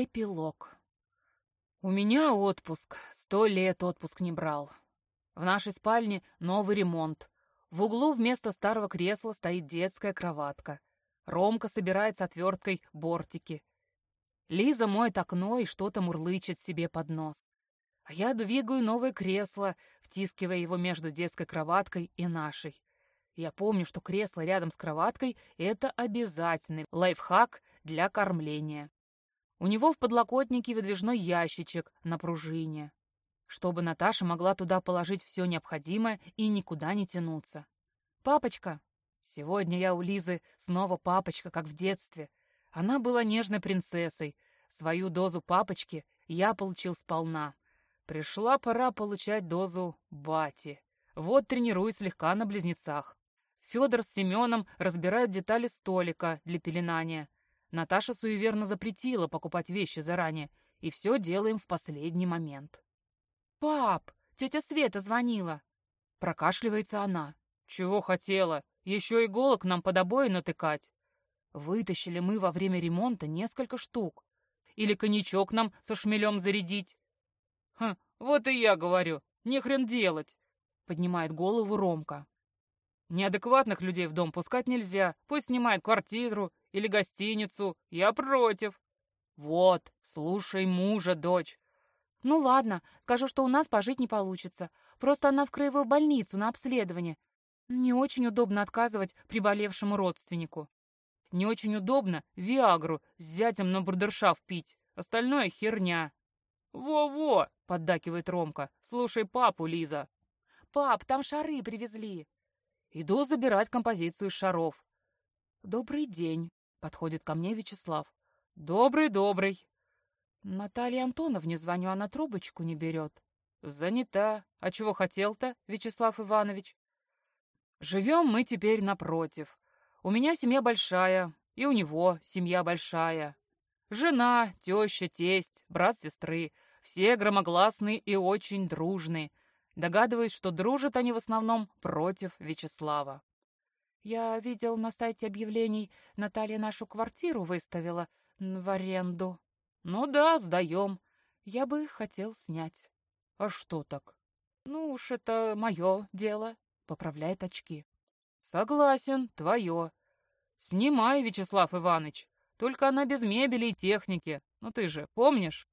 Эпилог. У меня отпуск. Сто лет отпуск не брал. В нашей спальне новый ремонт. В углу вместо старого кресла стоит детская кроватка. Ромка собирает с отверткой бортики. Лиза моет окно и что-то мурлычет себе под нос. А я двигаю новое кресло, втискивая его между детской кроваткой и нашей. Я помню, что кресло рядом с кроваткой — это обязательный лайфхак для кормления. У него в подлокотнике выдвижной ящичек на пружине, чтобы Наташа могла туда положить все необходимое и никуда не тянуться. «Папочка!» Сегодня я у Лизы снова папочка, как в детстве. Она была нежной принцессой. Свою дозу папочки я получил сполна. Пришла пора получать дозу бати. Вот тренируюсь слегка на близнецах. Федор с Семеном разбирают детали столика для пеленания. Наташа суеверно запретила покупать вещи заранее, и все делаем в последний момент. «Пап, тетя Света звонила!» Прокашливается она. «Чего хотела? Еще иголок нам под обои натыкать!» Вытащили мы во время ремонта несколько штук. Или коньячок нам со шмелем зарядить. «Хм, вот и я говорю, не хрен делать!» Поднимает голову Ромка. Неадекватных людей в дом пускать нельзя. Пусть снимает квартиру или гостиницу. Я против. Вот, слушай мужа, дочь. Ну ладно, скажу, что у нас пожить не получится. Просто она в краевую больницу на обследование. Не очень удобно отказывать приболевшему родственнику. Не очень удобно Виагру с зятем на брудершафт пить. Остальное херня. «Во-во!» — поддакивает Ромка. «Слушай папу, Лиза». «Пап, там шары привезли». Иду забирать композицию из шаров. «Добрый день», — подходит ко мне Вячеслав. «Добрый, добрый». Наталья Антоновне звоню, она трубочку не берет. «Занята. А чего хотел-то, Вячеслав Иванович?» «Живем мы теперь напротив. У меня семья большая, и у него семья большая. Жена, теща, тесть, брат сестры. Все громогласные и очень дружные. Догадываюсь, что дружат они в основном против Вячеслава. Я видел на сайте объявлений, Наталья нашу квартиру выставила в аренду. Ну да, сдаем. Я бы хотел снять. А что так? Ну уж это мое дело, поправляет очки. Согласен, твое. Снимай, Вячеслав Иванович. Только она без мебели и техники. Ну ты же помнишь?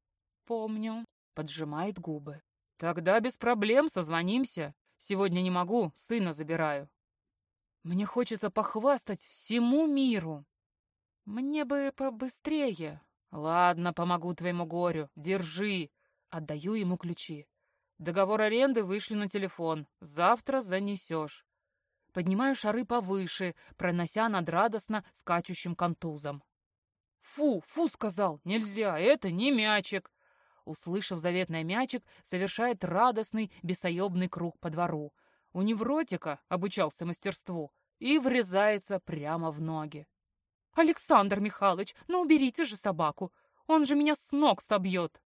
Помню. Поджимает губы. Тогда без проблем созвонимся. Сегодня не могу, сына забираю. Мне хочется похвастать всему миру. Мне бы побыстрее. Ладно, помогу твоему горю. Держи. Отдаю ему ключи. Договор аренды вышли на телефон. Завтра занесешь. Поднимаю шары повыше, пронося над радостно скачущим контузом. «Фу, фу!» — сказал. «Нельзя, это не мячик!» Услышав заветный мячик, совершает радостный бесоебный круг по двору у невротика обучался мастерству и врезается прямо в ноги. «Александр Михайлович, ну уберите же собаку, он же меня с ног собьет!»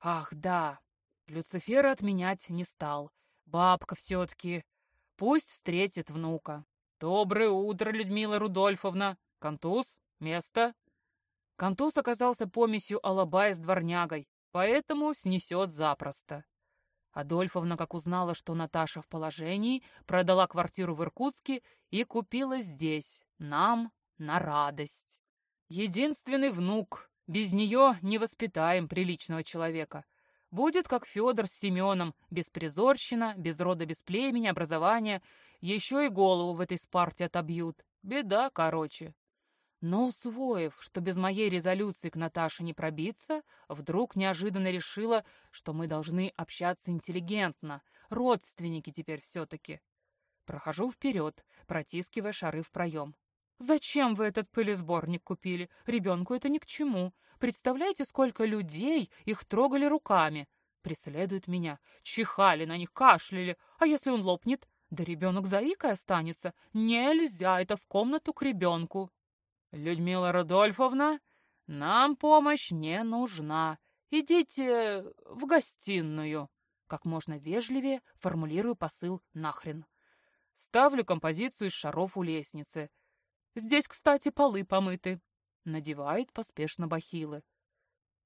«Ах, да!» Люцифера отменять не стал. Бабка все-таки. Пусть встретит внука. «Доброе утро, Людмила Рудольфовна! Контуз? Место?» Контуз оказался помесью алабая с дворнягой, поэтому снесет запросто. Адольфовна, как узнала, что Наташа в положении, продала квартиру в Иркутске и купила здесь, нам, на радость. Единственный внук. Без нее не воспитаем приличного человека. Будет, как Федор с Семеном, без призорщина, без рода, без племени, образования. Еще и голову в этой спарте отобьют. Беда, короче. Но усвоив, что без моей резолюции к Наташе не пробиться, вдруг неожиданно решила, что мы должны общаться интеллигентно, родственники теперь все-таки. Прохожу вперед, протискивая шары в проем. «Зачем вы этот пылесборник купили? Ребенку это ни к чему. Представляете, сколько людей их трогали руками?» Преследуют меня. Чихали на них, кашляли. А если он лопнет? Да ребенок заикой останется. Нельзя это в комнату к ребенку. «Людмила Рудольфовна, нам помощь не нужна. Идите в гостиную». Как можно вежливее формулирую посыл нахрен. Ставлю композицию из шаров у лестницы. Здесь, кстати, полы помыты. Надевает поспешно бахилы.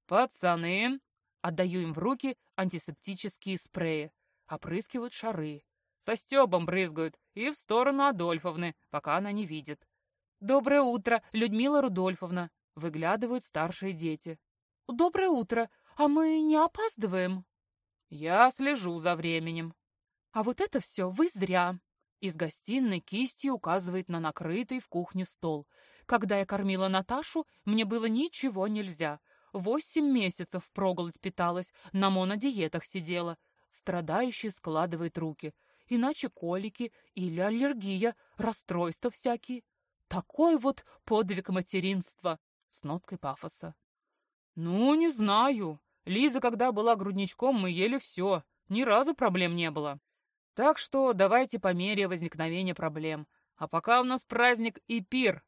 Пацаны, отдаю им в руки антисептические спреи. Опрыскивают шары. Со Стебом брызгают и в сторону Адольфовны, пока она не видит. «Доброе утро, Людмила Рудольфовна!» Выглядывают старшие дети. «Доброе утро! А мы не опаздываем?» «Я слежу за временем». «А вот это все вы зря!» Из гостиной кистью указывает на накрытый в кухне стол. Когда я кормила Наташу, мне было ничего нельзя. Восемь месяцев проголодь питалась, на монодиетах сидела. Страдающий складывает руки. Иначе колики или аллергия, расстройства всякие. Такой вот подвиг материнства с ноткой пафоса. Ну, не знаю. Лиза, когда была грудничком, мы ели все. Ни разу проблем не было. Так что давайте по мере возникновения проблем. А пока у нас праздник и пир.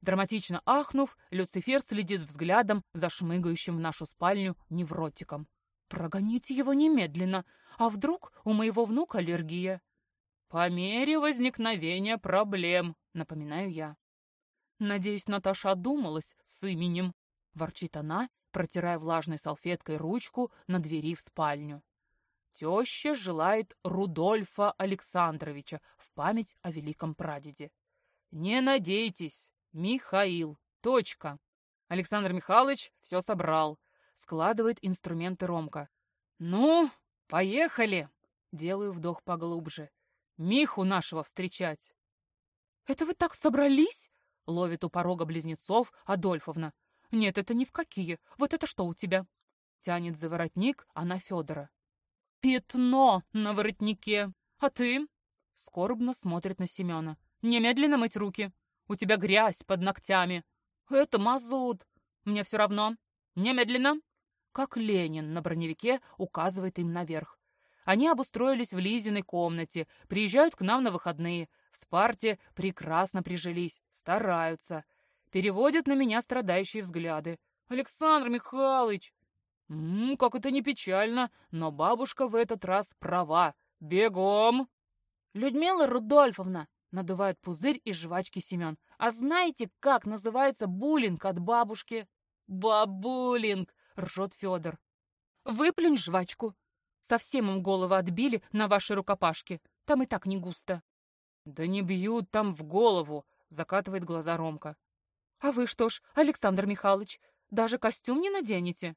Драматично ахнув, Люцифер следит взглядом за шмыгающим в нашу спальню невротиком. Прогоните его немедленно. А вдруг у моего внука аллергия? По мере возникновения проблем, напоминаю я. Надеюсь, Наташа одумалась с именем. Ворчит она, протирая влажной салфеткой ручку на двери в спальню. Теща желает Рудольфа Александровича в память о великом прадеде. Не надейтесь, Михаил. Точка. Александр Михайлович все собрал. Складывает инструменты Ромка. Ну, поехали. Делаю вдох поглубже. Миху нашего встречать. Это вы так собрались? Ловит у порога близнецов Адольфовна. Нет, это ни в какие. Вот это что у тебя? Тянет за воротник она Федора. Пятно на воротнике. А ты? Скорбно смотрит на Семена. Немедленно мыть руки. У тебя грязь под ногтями. Это мазут. Мне все равно. Немедленно. Как Ленин на броневике указывает им наверх. Они обустроились в Лизиной комнате, приезжают к нам на выходные. В Спарте прекрасно прижились, стараются. Переводят на меня страдающие взгляды. «Александр Михайлович!» «М -м, как это не печально, но бабушка в этот раз права. Бегом!» «Людмила Рудольфовна!» — надувает пузырь из жвачки Семен. «А знаете, как называется буллинг от бабушки?» «Бабулинг!» — ржет Федор. «Выплюнь жвачку!» Совсем им голову отбили на вашей рукопашке. Там и так не густо. Да не бьют там в голову, закатывает глаза Ромка. А вы что ж, Александр Михайлович, даже костюм не наденете?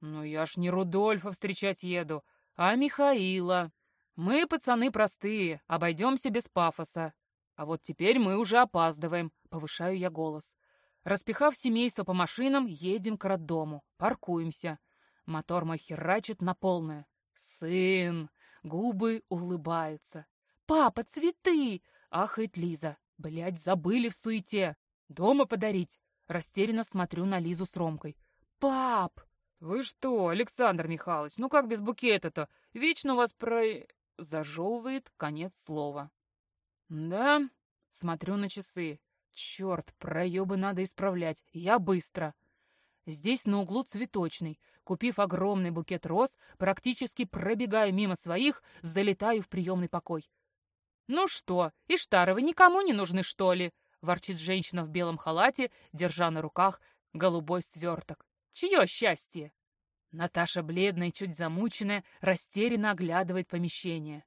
Ну я ж не Рудольфа встречать еду, а Михаила. Мы, пацаны, простые, обойдемся без пафоса. А вот теперь мы уже опаздываем, повышаю я голос. Распихав семейство по машинам, едем к роддому, паркуемся. Мотор мой херачит на полное. «Сын!» Губы улыбаются. «Папа, цветы!» Ахает Лиза. Блядь, забыли в суете. Дома подарить. Растерянно смотрю на Лизу с Ромкой. «Пап!» «Вы что, Александр Михайлович, ну как без букета-то? Вечно вас про...» Зажевывает конец слова. «Да?» Смотрю на часы. Черт, проебы надо исправлять. Я быстро. Здесь на углу цветочный. Купив огромный букет роз, практически пробегая мимо своих, залетаю в приемный покой. «Ну что, Иштаровы никому не нужны, что ли?» — ворчит женщина в белом халате, держа на руках голубой сверток. «Чье счастье?» Наташа, бледная и чуть замученная, растерянно оглядывает помещение.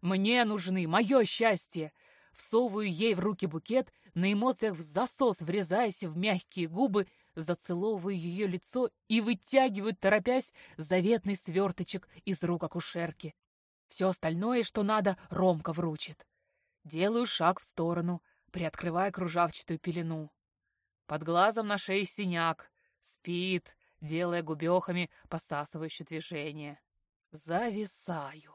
«Мне нужны, мое счастье!» Всовываю ей в руки букет, на эмоциях в засос врезаясь в мягкие губы, зацеловываю ее лицо и вытягиваю, торопясь, заветный сверточек из рук акушерки. Все остальное, что надо, Ромка вручит. Делаю шаг в сторону, приоткрывая кружавчатую пелену. Под глазом на шее синяк. Спит, делая губехами посасывающее движение. Зависаю.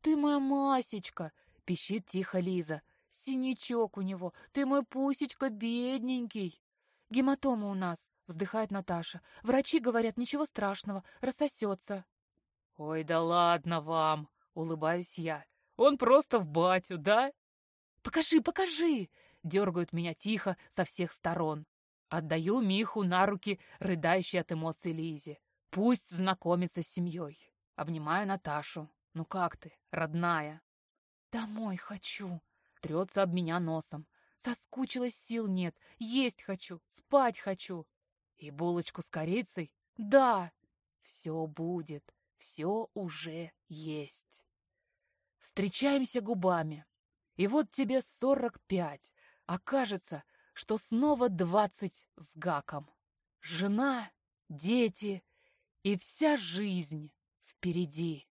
«Ты моя Масечка!» — пищит тихо Лиза. «Синячок у него! Ты мой Пусечка бедненький!» «Гематома у нас!» Вздыхает Наташа. Врачи говорят, ничего страшного, рассосется. Ой, да ладно вам, улыбаюсь я. Он просто в батю, да? Покажи, покажи! Дергают меня тихо со всех сторон. Отдаю Миху на руки, рыдающей от эмоций Лизе. Пусть знакомится с семьей. Обнимаю Наташу. Ну как ты, родная? Домой хочу. Трется об меня носом. Соскучилась, сил нет. Есть хочу, спать хочу. И булочку с корицей? Да, все будет, все уже есть. Встречаемся губами. И вот тебе сорок пять, а кажется, что снова двадцать с гаком. Жена, дети и вся жизнь впереди.